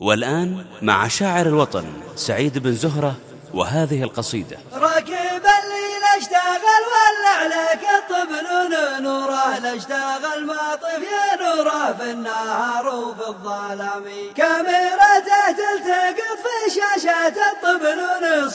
والآن مع شاعر الوطن سعيد بن زهرة وهذه القصيدة. راكب الليل اشتغل ولا عليك الطبل نوره اشتغل ما طفي نوره في النهار وفي الظلام. كاميرته الطبل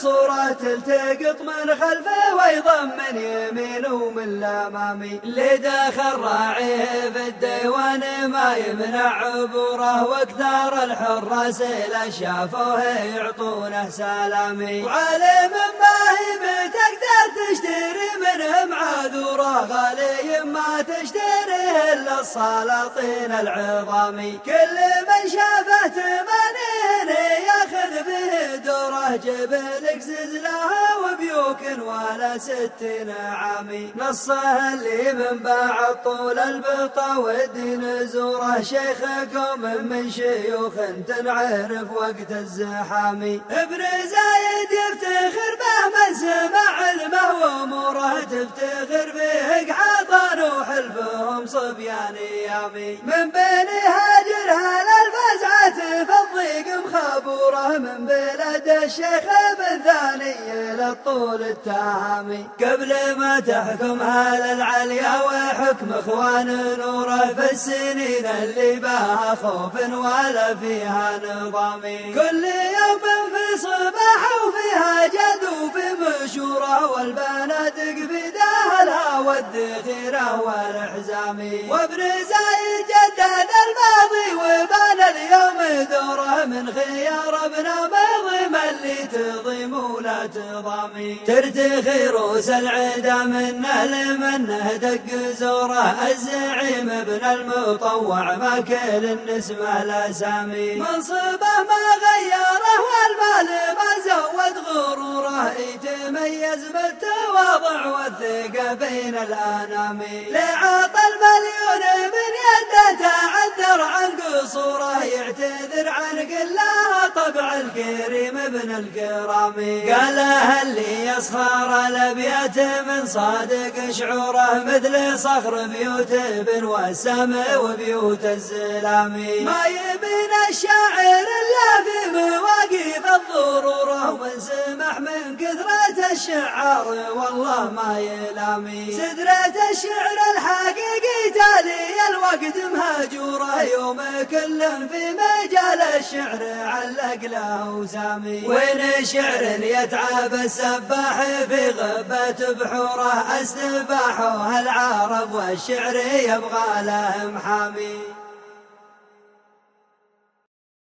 صورة تلتقط من خلفه وأيضا من يمين ومن الامامي اللي دخل راعيه في الديوان ما يمنع عبوره وأكثر الحراس لا شافوه يعطونه سلامي وعلم ما هي بتقدر تشتري منهم عذوره غالي ما تشتريه إلا السلاطين العظامي كل من شافه دوره جبل زلزلها وبيوك ولا ستين عامي. نصه اللي من بعد طول البطا والدين زوره. شيخ قوم من شيوخ تنعرف وقت الزحامي. ابن زايد يفتخر به من سمع علمه وأموره. تفتخر به قحطان وحلفهم صبيان يامي. من بين الشيخ بن ثاني للطول التهامي قبل ما تحكم هال العليا وحكم إخوان نوره في السنين اللي بها خوف ولا فيها نظامي. كل يوم في صباح وفيها جدو في مشورة والبنادق في دهلها والذخيره والحزامي وابن زايد جدد الماضي وبان اليوم دوره من خيار ابن ماضي اللي تضيم ولا تضامي. ترتخي روس العدا منه لمنه دق زوره. الزعيم ابن المطوع ما كل النسمة الاسامي منصبه ما غيره والمال ما زود غروره. يتميز بالتواضع والثقة بين الأنام. لعاط المليون من يده تعذر عن قصوره. يعتذر عن قلها طبع الكريم ابن الكرام. قالها اللي يصخر الابيات من صادق شعوره مثل صخر بيوت ابن وسام وبيوت الزلامي ما يبين الشاعر إلا في مواقف الضرورة ومن سمح من كثرة الشعار والله ما يلامي. سدرة الشعر الحقيقي تالي الوقت مهجورة. يوم كل في مجال الشعر علق له وسامي وين شعر يتعب السباح في غبة بحورة؟ استباحوها العرب والشعر يبغى له محامي.